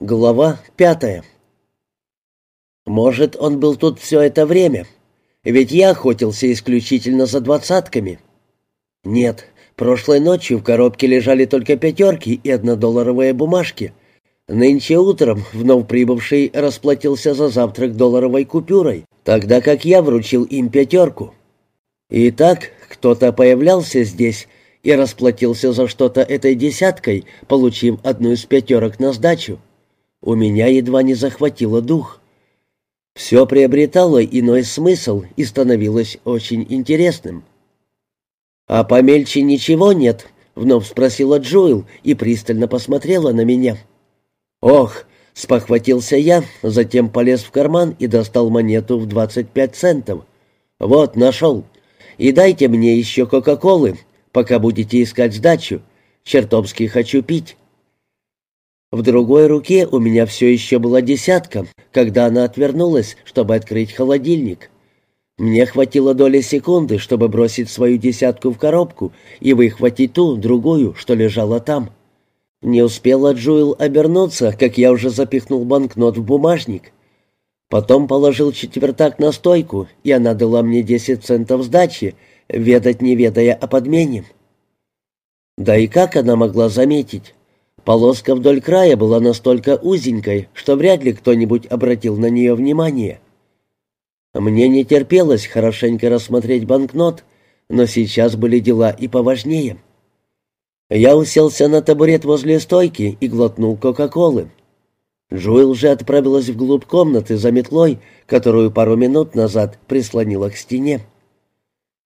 Глава пятая. Может, он был тут все это время? Ведь я охотился исключительно за двадцатками. Нет, прошлой ночью в коробке лежали только пятерки и однодолларовые бумажки. Нынче утром вновь прибывший расплатился за завтрак долларовой купюрой, тогда как я вручил им пятерку. Итак, кто-то появлялся здесь и расплатился за что-то этой десяткой, получив одну из пятерок на сдачу. У меня едва не захватило дух. Все приобретало иной смысл и становилось очень интересным. «А помельче ничего нет?» — вновь спросила Джоэл и пристально посмотрела на меня. «Ох!» — спохватился я, затем полез в карман и достал монету в двадцать пять центов. «Вот, нашел. И дайте мне еще Кока-Колы, пока будете искать сдачу. Чертовски хочу пить». В другой руке у меня все еще была десятка, когда она отвернулась, чтобы открыть холодильник. Мне хватило доли секунды, чтобы бросить свою десятку в коробку и выхватить ту, другую, что лежала там. Не успела Джуэл обернуться, как я уже запихнул банкнот в бумажник. Потом положил четвертак на стойку, и она дала мне десять центов сдачи, ведать не ведая о подмене. Да и как она могла заметить? Полоска вдоль края была настолько узенькой, что вряд ли кто-нибудь обратил на нее внимание. Мне не терпелось хорошенько рассмотреть банкнот, но сейчас были дела и поважнее. Я уселся на табурет возле стойки и глотнул Кока-Колы. Джуэл же отправилась вглубь комнаты за метлой, которую пару минут назад прислонила к стене.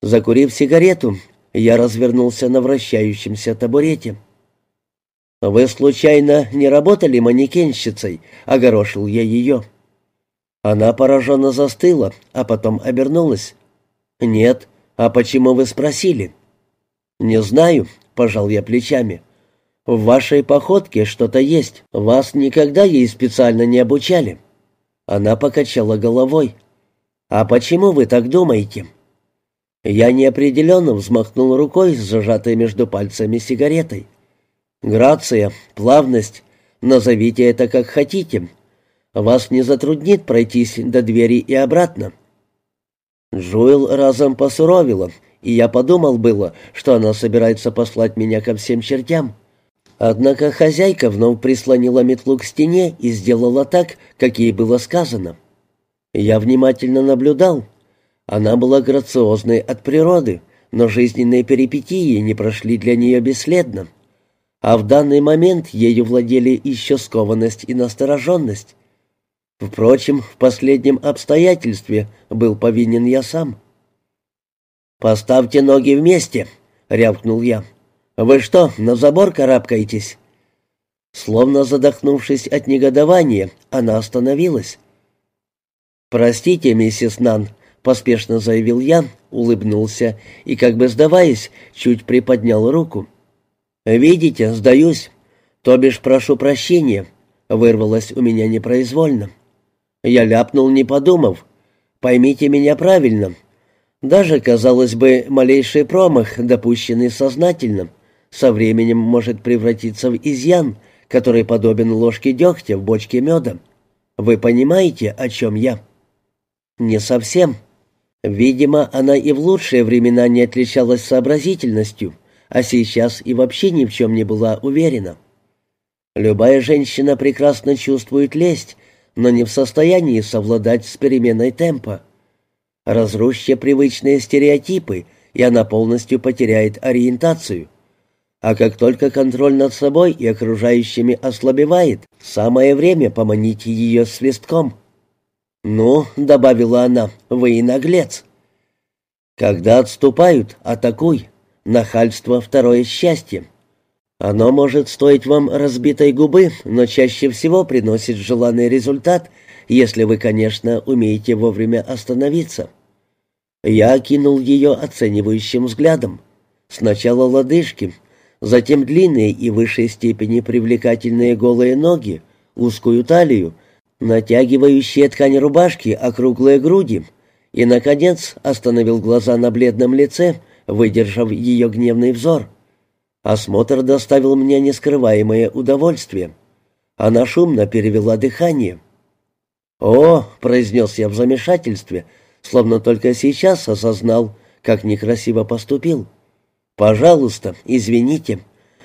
Закурив сигарету, я развернулся на вращающемся табурете. «Вы, случайно, не работали манекенщицей?» — огорошил я ее. Она пораженно застыла, а потом обернулась. «Нет. А почему вы спросили?» «Не знаю», — пожал я плечами. «В вашей походке что-то есть. Вас никогда ей специально не обучали». Она покачала головой. «А почему вы так думаете?» Я неопределенно взмахнул рукой с зажатой между пальцами сигаретой. Грация, плавность, назовите это как хотите. Вас не затруднит пройтись до двери и обратно. Джоэл разом посуровила, и я подумал было, что она собирается послать меня ко всем чертям. Однако хозяйка вновь прислонила метлу к стене и сделала так, как ей было сказано. Я внимательно наблюдал. Она была грациозной от природы, но жизненные перипетии не прошли для нее бесследно а в данный момент ею владели еще скованность и настороженность. Впрочем, в последнем обстоятельстве был повинен я сам. «Поставьте ноги вместе», — рявкнул я. «Вы что, на забор карабкаетесь?» Словно задохнувшись от негодования, она остановилась. «Простите, миссис Нан», — поспешно заявил я, улыбнулся и, как бы сдаваясь, чуть приподнял руку. «Видите, сдаюсь. То бишь прошу прощения», — вырвалось у меня непроизвольно. Я ляпнул, не подумав. «Поймите меня правильно. Даже, казалось бы, малейший промах, допущенный сознательно, со временем может превратиться в изъян, который подобен ложке дегтя в бочке меда. Вы понимаете, о чем я?» «Не совсем. Видимо, она и в лучшие времена не отличалась сообразительностью» а сейчас и вообще ни в чем не была уверена. Любая женщина прекрасно чувствует лесть, но не в состоянии совладать с переменой темпа. Разрушьте привычные стереотипы, и она полностью потеряет ориентацию. А как только контроль над собой и окружающими ослабевает, самое время поманить ее свистком. «Ну», — добавила она, — «вы и наглец». «Когда отступают, атакуй. Нахальство — второе счастье. Оно может стоить вам разбитой губы, но чаще всего приносит желанный результат, если вы, конечно, умеете вовремя остановиться. Я окинул ее оценивающим взглядом. Сначала лодыжки, затем длинные и высшей степени привлекательные голые ноги, узкую талию, натягивающие ткань рубашки округлые груди, и, наконец, остановил глаза на бледном лице — выдержав ее гневный взор. Осмотр доставил мне нескрываемое удовольствие. Она шумно перевела дыхание. «О!» — произнес я в замешательстве, словно только сейчас осознал, как некрасиво поступил. «Пожалуйста, извините,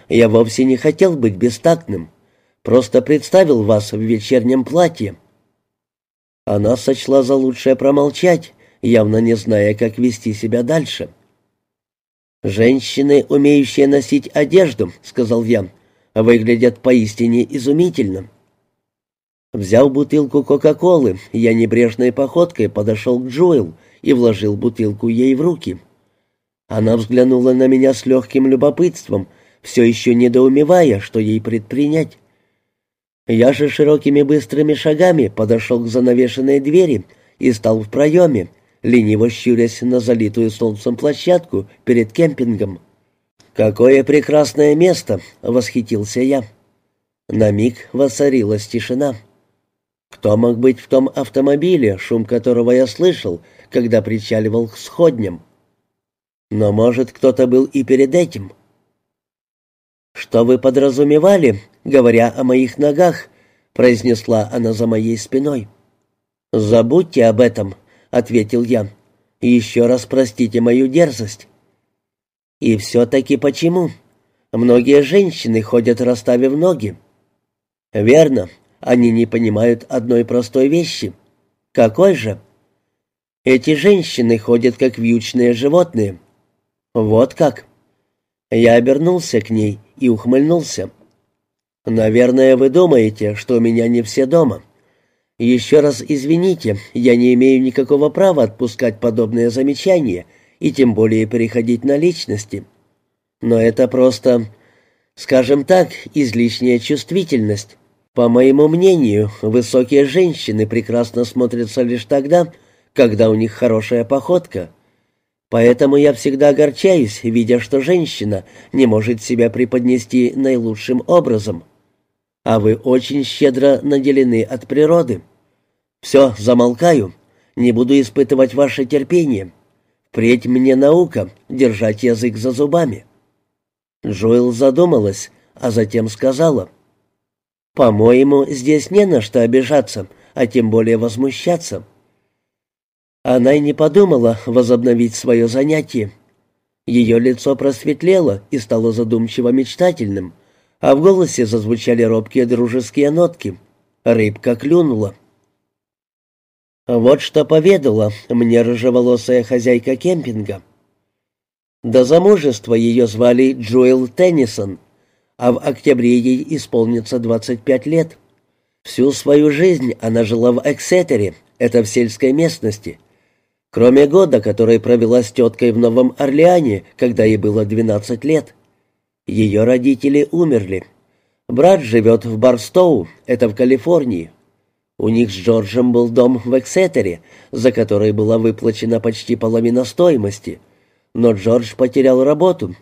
я вовсе не хотел быть бестактным, просто представил вас в вечернем платье». Она сочла за лучшее промолчать, явно не зная, как вести себя дальше. «Женщины, умеющие носить одежду», — сказал я, — «выглядят поистине изумительно». Взяв бутылку Кока-Колы, я небрежной походкой подошел к Джоэл и вложил бутылку ей в руки. Она взглянула на меня с легким любопытством, все еще недоумевая, что ей предпринять. Я же широкими быстрыми шагами подошел к занавешенной двери и стал в проеме, лениво щурясь на залитую солнцем площадку перед кемпингом. «Какое прекрасное место!» — восхитился я. На миг воцарилась тишина. Кто мог быть в том автомобиле, шум которого я слышал, когда причаливал к сходням? Но, может, кто-то был и перед этим. «Что вы подразумевали, говоря о моих ногах?» — произнесла она за моей спиной. «Забудьте об этом», — ответил я. «Еще раз простите мою дерзость». «И все-таки почему? Многие женщины ходят, расставив ноги». «Верно, они не понимают одной простой вещи». «Какой же?» «Эти женщины ходят, как вьючные животные». «Вот как?» Я обернулся к ней и ухмыльнулся. «Наверное, вы думаете, что у меня не все дома. «Еще раз извините, я не имею никакого права отпускать подобные замечания и тем более переходить на личности. Но это просто, скажем так, излишняя чувствительность. По моему мнению, высокие женщины прекрасно смотрятся лишь тогда, когда у них хорошая походка. Поэтому я всегда огорчаюсь, видя, что женщина не может себя преподнести наилучшим образом» а вы очень щедро наделены от природы. Все, замолкаю, не буду испытывать ваше терпение. Впредь мне наука держать язык за зубами». Джоэл задумалась, а затем сказала, «По-моему, здесь не на что обижаться, а тем более возмущаться». Она и не подумала возобновить свое занятие. Ее лицо просветлело и стало задумчиво мечтательным — а в голосе зазвучали робкие дружеские нотки. Рыбка клюнула. Вот что поведала мне рыжеволосая хозяйка кемпинга. До замужества ее звали Джоэл Теннисон, а в октябре ей исполнится 25 лет. Всю свою жизнь она жила в Эксетере, это в сельской местности. Кроме года, который провела с теткой в Новом Орлеане, когда ей было 12 лет. Ее родители умерли. Брат живет в Барстоу, это в Калифорнии. У них с Джорджем был дом в Эксетере, за который была выплачена почти половина стоимости. Но Джордж потерял работу,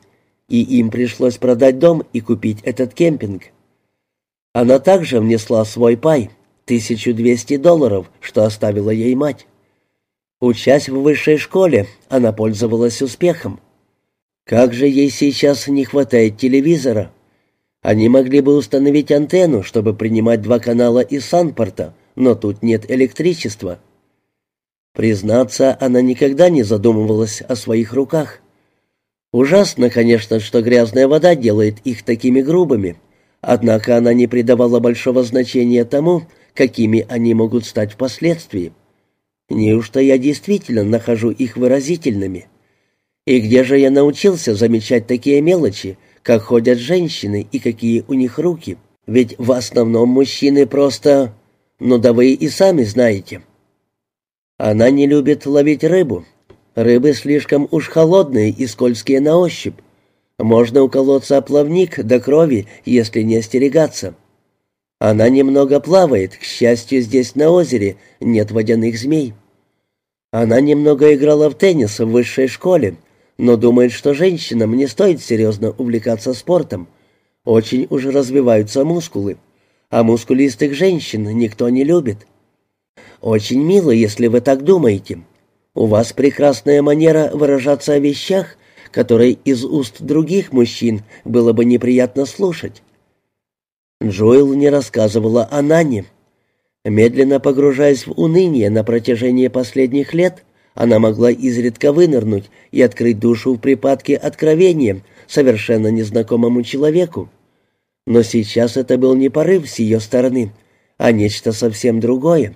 и им пришлось продать дом и купить этот кемпинг. Она также внесла свой пай, 1200 долларов, что оставила ей мать. Учась в высшей школе, она пользовалась успехом. Как же ей сейчас не хватает телевизора? Они могли бы установить антенну, чтобы принимать два канала из Санпорта, но тут нет электричества. Признаться, она никогда не задумывалась о своих руках. Ужасно, конечно, что грязная вода делает их такими грубыми, однако она не придавала большого значения тому, какими они могут стать впоследствии. Неужто я действительно нахожу их выразительными?» И где же я научился замечать такие мелочи, как ходят женщины и какие у них руки? Ведь в основном мужчины просто... Ну да вы и сами знаете. Она не любит ловить рыбу. Рыбы слишком уж холодные и скользкие на ощупь. Можно уколоться о плавник до крови, если не остерегаться. Она немного плавает, к счастью, здесь на озере нет водяных змей. Она немного играла в теннис в высшей школе, но думает, что женщинам не стоит серьезно увлекаться спортом. Очень уж развиваются мускулы, а мускулистых женщин никто не любит. Очень мило, если вы так думаете. У вас прекрасная манера выражаться о вещах, которые из уст других мужчин было бы неприятно слушать. Джоэл не рассказывала о Нане. Медленно погружаясь в уныние на протяжении последних лет, она могла изредка вынырнуть и открыть душу в припадке откровения совершенно незнакомому человеку. Но сейчас это был не порыв с ее стороны, а нечто совсем другое.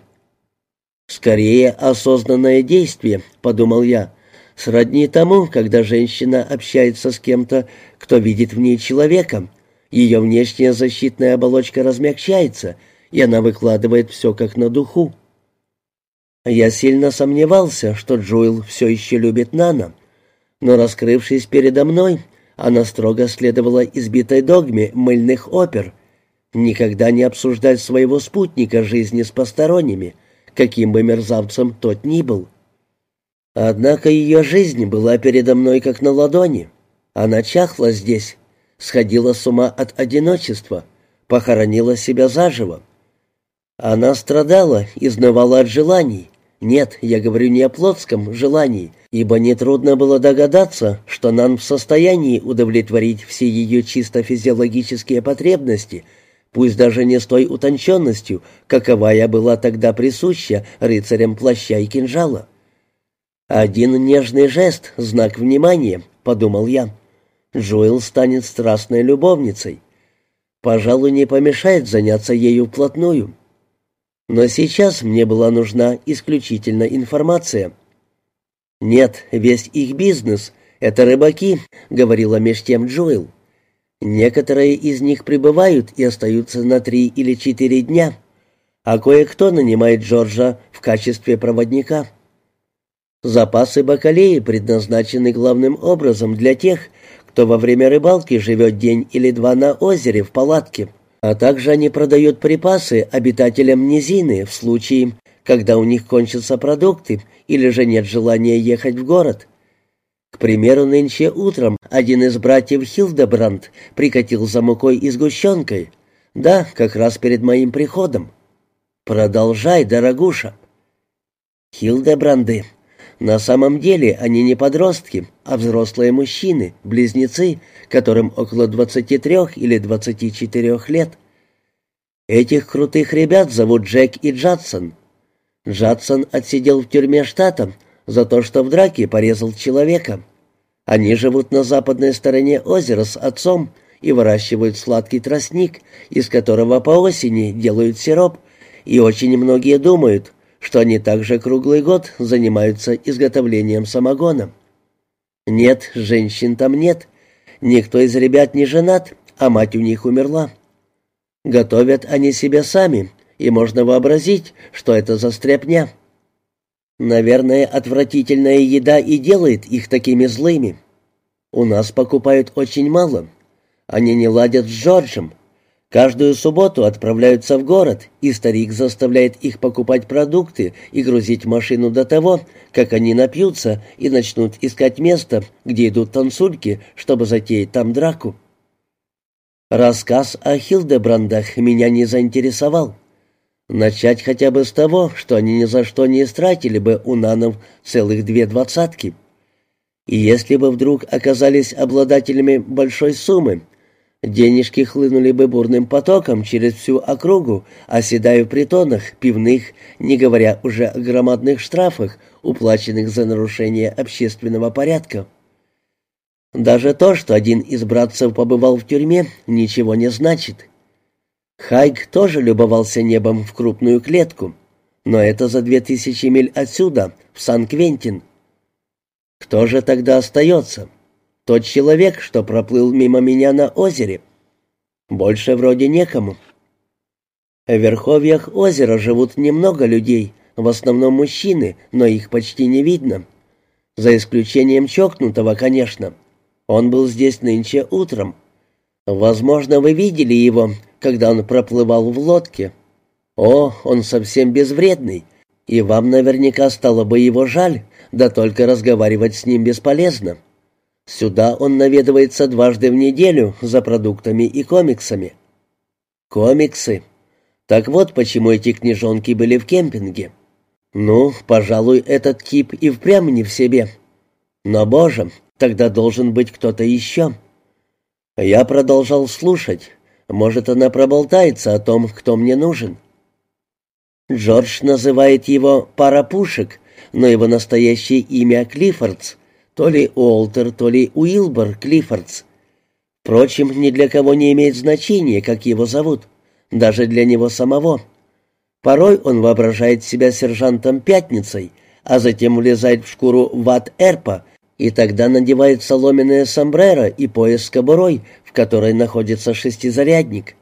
«Скорее осознанное действие», — подумал я, — «сродни тому, когда женщина общается с кем-то, кто видит в ней человека. Ее внешняя защитная оболочка размягчается, и она выкладывает все как на духу. Я сильно сомневался, что Джоэл все еще любит Нана, но, раскрывшись передо мной, она строго следовала избитой догме мыльных опер никогда не обсуждать своего спутника жизни с посторонними, каким бы мерзавцем тот ни был. Однако ее жизнь была передо мной как на ладони. Она чахла здесь, сходила с ума от одиночества, похоронила себя заживо. Она страдала, изнывала от желаний. Нет, я говорю не о плотском желании, ибо нетрудно было догадаться, что Нан в состоянии удовлетворить все ее чисто физиологические потребности, пусть даже не с той утонченностью, каковая была тогда присуща рыцарям плаща и кинжала. «Один нежный жест, знак внимания», — подумал я. Джоэл станет страстной любовницей. Пожалуй, не помешает заняться ею вплотную. Но сейчас мне была нужна исключительно информация. «Нет, весь их бизнес — это рыбаки», — говорила меж тем Джоэл. «Некоторые из них прибывают и остаются на три или четыре дня, а кое-кто нанимает Джорджа в качестве проводника». Запасы бакалеи предназначены главным образом для тех, кто во время рыбалки живет день или два на озере в палатке. А также они продают припасы обитателям низины в случае, когда у них кончатся продукты или же нет желания ехать в город. К примеру, нынче утром один из братьев Хилдебранд прикатил за мукой и сгущенкой. Да, как раз перед моим приходом. Продолжай, дорогуша. Хилдебранды на самом деле они не подростки, а взрослые мужчины, близнецы, которым около 23 или 24 лет. Этих крутых ребят зовут Джек и Джадсон. Джадсон отсидел в тюрьме штата за то, что в драке порезал человека. Они живут на западной стороне озера с отцом и выращивают сладкий тростник, из которого по осени делают сироп, и очень многие думают, что они также круглый год занимаются изготовлением самогона. Нет, женщин там нет. Никто из ребят не женат, а мать у них умерла. Готовят они себя сами, и можно вообразить, что это за стряпня. Наверное, отвратительная еда и делает их такими злыми. У нас покупают очень мало. Они не ладят с Джорджем, Каждую субботу отправляются в город, и старик заставляет их покупать продукты и грузить машину до того, как они напьются и начнут искать место, где идут танцульки, чтобы затеять там драку. Рассказ о Хилдебрандах меня не заинтересовал. Начать хотя бы с того, что они ни за что не истратили бы у нанов целых две двадцатки. И если бы вдруг оказались обладателями большой суммы, Денежки хлынули бы бурным потоком через всю округу, оседая в притонах, пивных, не говоря уже о громадных штрафах, уплаченных за нарушение общественного порядка. Даже то, что один из братцев побывал в тюрьме, ничего не значит. Хайг тоже любовался небом в крупную клетку, но это за две тысячи миль отсюда, в Сан-Квентин. Кто же тогда остается? Тот человек, что проплыл мимо меня на озере. Больше вроде некому. В верховьях озера живут немного людей, в основном мужчины, но их почти не видно. За исключением чокнутого, конечно. Он был здесь нынче утром. Возможно, вы видели его, когда он проплывал в лодке. О, он совсем безвредный, и вам наверняка стало бы его жаль, да только разговаривать с ним бесполезно. Сюда он наведывается дважды в неделю за продуктами и комиксами. Комиксы. Так вот, почему эти книжонки были в кемпинге. Ну, пожалуй, этот тип и впрямь не в себе. Но, боже, тогда должен быть кто-то еще. Я продолжал слушать. Может, она проболтается о том, кто мне нужен. Джордж называет его «парапушек», но его настоящее имя Клиффордс, то ли Уолтер, то ли Уилбор Клиффордс. Впрочем, ни для кого не имеет значения, как его зовут, даже для него самого. Порой он воображает себя сержантом Пятницей, а затем влезает в шкуру ват-эрпа, и тогда надевает соломенное сомбреро и пояс с кобурой, в которой находится шестизарядник.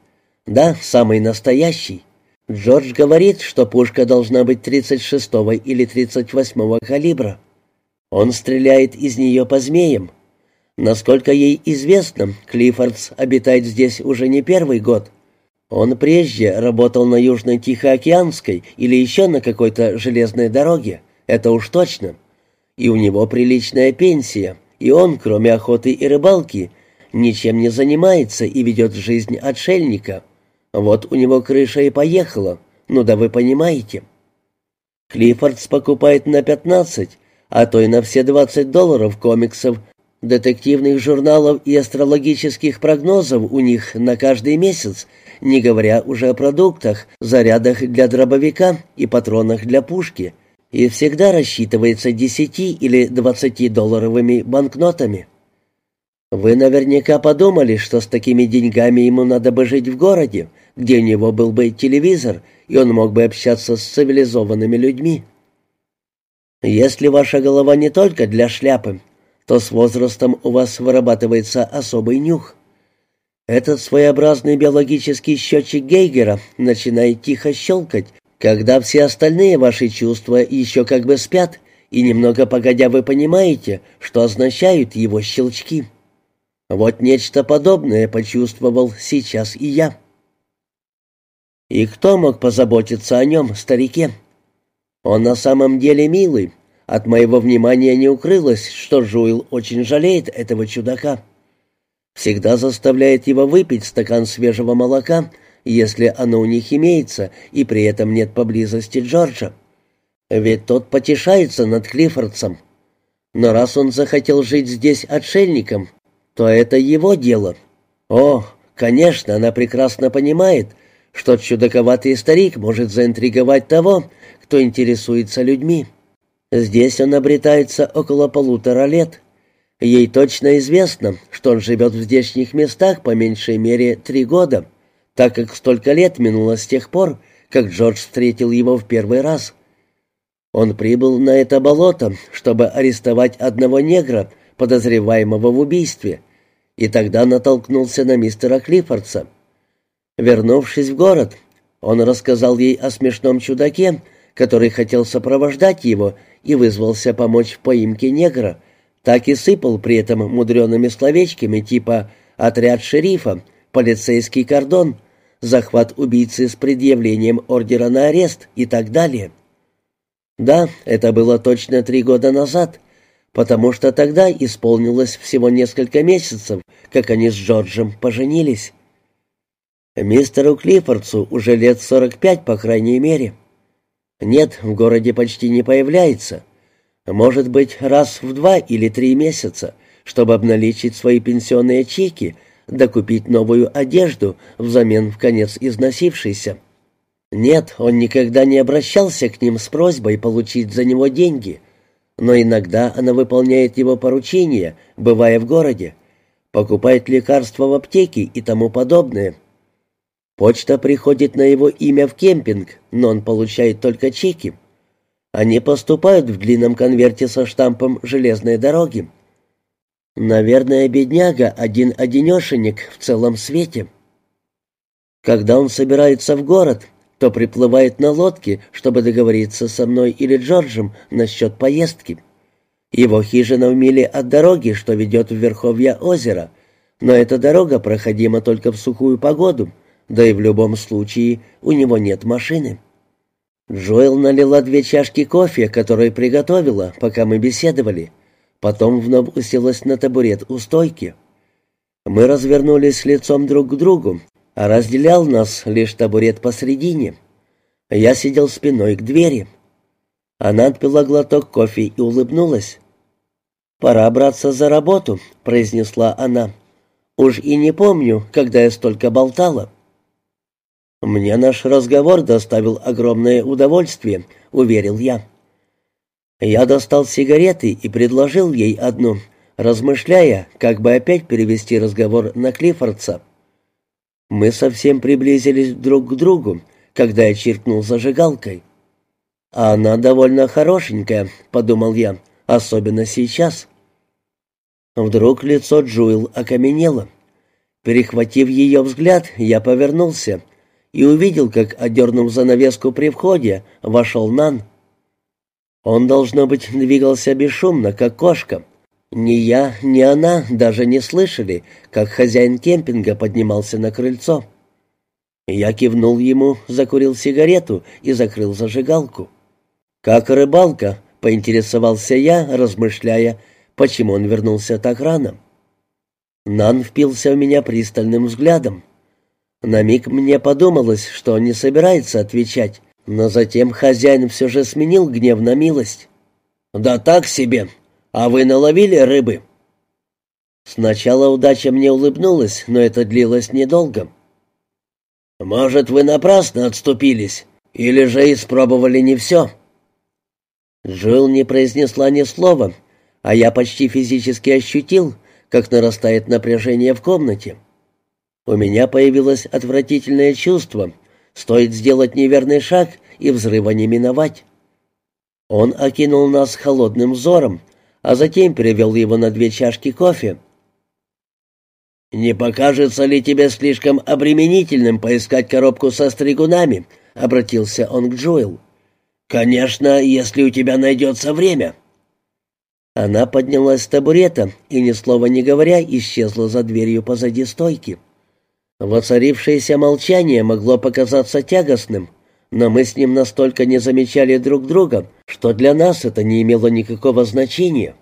Да, самый настоящий. Джордж говорит, что пушка должна быть 36-го или 38-го калибра. Он стреляет из нее по змеям. Насколько ей известно, Клиффордс обитает здесь уже не первый год. Он прежде работал на Южной Тихоокеанской или еще на какой-то железной дороге, это уж точно. И у него приличная пенсия, и он, кроме охоты и рыбалки, ничем не занимается и ведет жизнь отшельника. Вот у него крыша и поехала, ну да вы понимаете. Клиффордс покупает на 15, а то и на все 20 долларов комиксов, детективных журналов и астрологических прогнозов у них на каждый месяц, не говоря уже о продуктах, зарядах для дробовика и патронах для пушки, и всегда рассчитывается 10 или 20 долларовыми банкнотами. Вы наверняка подумали, что с такими деньгами ему надо бы жить в городе, где у него был бы телевизор, и он мог бы общаться с цивилизованными людьми. Если ваша голова не только для шляпы, то с возрастом у вас вырабатывается особый нюх. Этот своеобразный биологический счетчик Гейгера начинает тихо щелкать, когда все остальные ваши чувства еще как бы спят, и немного погодя вы понимаете, что означают его щелчки. Вот нечто подобное почувствовал сейчас и я. И кто мог позаботиться о нем, старике? Он на самом деле милый. От моего внимания не укрылось, что Жуил очень жалеет этого чудака. Всегда заставляет его выпить стакан свежего молока, если оно у них имеется, и при этом нет поблизости Джорджа. Ведь тот потешается над Клиффордсом. Но раз он захотел жить здесь отшельником, то это его дело. О, конечно, она прекрасно понимает, что чудаковатый старик может заинтриговать того, кто интересуется людьми. Здесь он обретается около полутора лет. Ей точно известно, что он живет в здешних местах по меньшей мере три года, так как столько лет минуло с тех пор, как Джордж встретил его в первый раз. Он прибыл на это болото, чтобы арестовать одного негра, подозреваемого в убийстве, и тогда натолкнулся на мистера Клиффордса. Вернувшись в город, он рассказал ей о смешном чудаке, который хотел сопровождать его и вызвался помочь в поимке негра, так и сыпал при этом мудреными словечками типа «отряд шерифа», «полицейский кордон», «захват убийцы с предъявлением ордера на арест» и так далее. Да, это было точно три года назад, потому что тогда исполнилось всего несколько месяцев, как они с Джорджем поженились. Мистеру Клиффордсу уже лет сорок пять, по крайней мере. Нет, в городе почти не появляется. Может быть, раз в два или три месяца, чтобы обналичить свои пенсионные чеки, докупить новую одежду взамен в конец износившейся. Нет, он никогда не обращался к ним с просьбой получить за него деньги — но иногда она выполняет его поручения, бывая в городе, покупает лекарства в аптеке и тому подобное. Почта приходит на его имя в кемпинг, но он получает только чеки. Они поступают в длинном конверте со штампом железной дороги. Наверное, бедняга один-одинешенек в целом свете. Когда он собирается в город, то приплывает на лодке, чтобы договориться со мной или Джорджем насчет поездки. Его хижина в миле от дороги, что ведет в верховья озера, но эта дорога проходима только в сухую погоду, да и в любом случае у него нет машины. Джоэл налила две чашки кофе, которые приготовила, пока мы беседовали. Потом вновь уселась на табурет у стойки. Мы развернулись лицом друг к другу, а разделял нас лишь табурет посредине. Я сидел спиной к двери. Она отпила глоток кофе и улыбнулась. «Пора браться за работу», — произнесла она. Уж и не помню, когда я столько болтала». «Мне наш разговор доставил огромное удовольствие», — уверил я. Я достал сигареты и предложил ей одну, размышляя, как бы опять перевести разговор на Клиффордса. Мы совсем приблизились друг к другу, когда я чиркнул зажигалкой. «А она довольно хорошенькая», — подумал я, — «особенно сейчас». Вдруг лицо Джуэл окаменело. Перехватив ее взгляд, я повернулся и увидел, как, одернув занавеску при входе, вошел Нан. Он, должно быть, двигался бесшумно, как кошка. Ни я, ни она даже не слышали, как хозяин кемпинга поднимался на крыльцо. Я кивнул ему, закурил сигарету и закрыл зажигалку. «Как рыбалка?» — поинтересовался я, размышляя, почему он вернулся так рано. Нан впился в меня пристальным взглядом. На миг мне подумалось, что он не собирается отвечать, но затем хозяин все же сменил гнев на милость. «Да так себе! А вы наловили рыбы?» Сначала удача мне улыбнулась, но это длилось недолго. «Может, вы напрасно отступились, или же испробовали не все?» Джилл не произнесла ни слова, а я почти физически ощутил, как нарастает напряжение в комнате. У меня появилось отвратительное чувство — Стоит сделать неверный шаг, и взрыва не миновать. Он окинул нас холодным взором, а затем перевел его на две чашки кофе. «Не покажется ли тебе слишком обременительным поискать коробку со стригунами?» — обратился он к Джоэл. «Конечно, если у тебя найдется время». Она поднялась с табурета и, ни слова не говоря, исчезла за дверью позади стойки. Воцарившееся молчание могло показаться тягостным, но мы с ним настолько не замечали друг друга, что для нас это не имело никакого значения.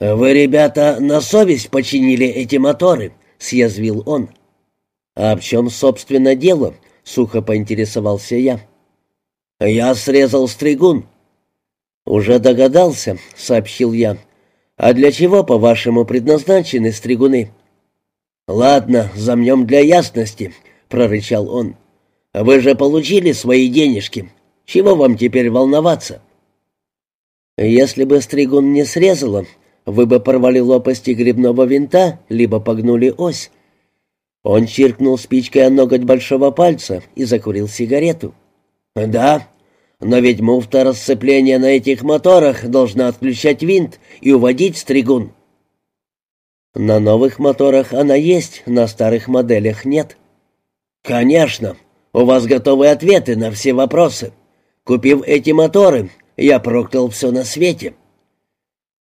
«Вы, ребята, на совесть починили эти моторы», — съязвил он. «А в чем, собственно, дело?» — сухо поинтересовался я. «Я срезал стригун». «Уже догадался», — сообщил я. «А для чего, по-вашему, предназначены стригуны?» «Ладно, замнем для ясности», — прорычал он. «Вы же получили свои денежки. Чего вам теперь волноваться?» «Если бы стригун не срезала, вы бы порвали лопасти грибного винта, либо погнули ось». Он чиркнул спичкой о ноготь большого пальца и закурил сигарету. «Да, но ведь муфта расцепления на этих моторах должна отключать винт и уводить стригун». На новых моторах она есть, на старых моделях нет. Конечно, у вас готовы ответы на все вопросы. Купив эти моторы, я проклял все на свете.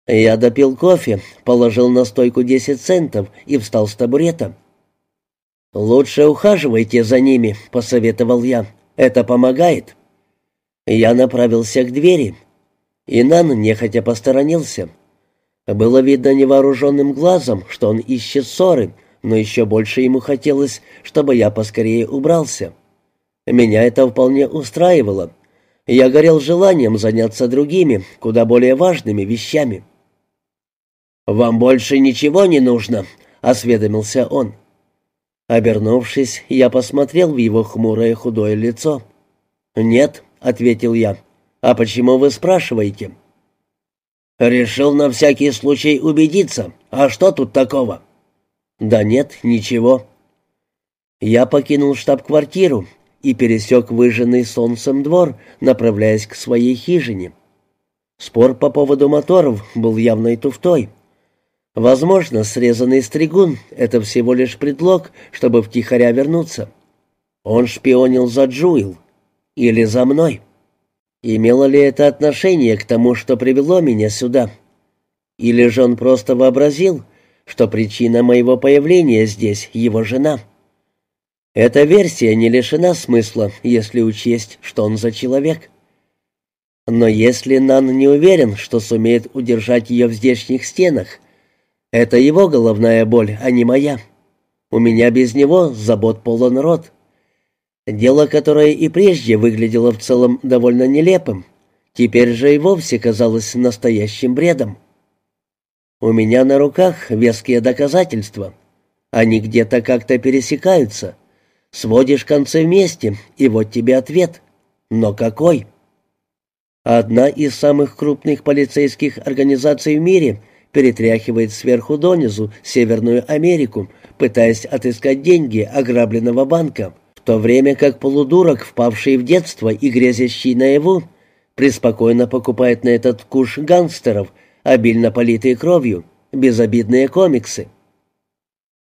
Я допил кофе, положил на стойку 10 центов и встал с табурета. «Лучше ухаживайте за ними», — посоветовал я. «Это помогает». Я направился к двери. Инан нехотя посторонился. Было видно невооруженным глазом, что он ищет ссоры, но еще больше ему хотелось, чтобы я поскорее убрался. Меня это вполне устраивало. Я горел желанием заняться другими, куда более важными вещами. «Вам больше ничего не нужно?» — осведомился он. Обернувшись, я посмотрел в его хмурое худое лицо. «Нет», — ответил я. «А почему вы спрашиваете?» «Решил на всякий случай убедиться. А что тут такого?» «Да нет, ничего». Я покинул штаб-квартиру и пересек выжженный солнцем двор, направляясь к своей хижине. Спор по поводу моторов был явной туфтой. Возможно, срезанный стригун — это всего лишь предлог, чтобы втихаря вернуться. Он шпионил за Джуил. Или за мной. Имело ли это отношение к тому, что привело меня сюда? Или же он просто вообразил, что причина моего появления здесь — его жена? Эта версия не лишена смысла, если учесть, что он за человек. Но если Нан не уверен, что сумеет удержать ее в здешних стенах, это его головная боль, а не моя. У меня без него забот полон рот. Дело, которое и прежде выглядело в целом довольно нелепым, теперь же и вовсе казалось настоящим бредом. У меня на руках веские доказательства. Они где-то как-то пересекаются. Сводишь концы вместе, и вот тебе ответ. Но какой? Одна из самых крупных полицейских организаций в мире перетряхивает сверху донизу Северную Америку, пытаясь отыскать деньги ограбленного банка, в то время как полудурок, впавший в детство и грезящий наяву, преспокойно покупает на этот куш гангстеров, обильно политые кровью, безобидные комиксы.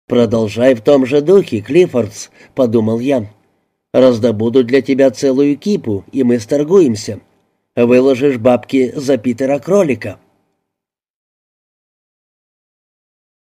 «Продолжай в том же духе, Клиффордс», — подумал я. «Раздобуду для тебя целую кипу, и мы сторгуемся. Выложишь бабки за Питера Кролика».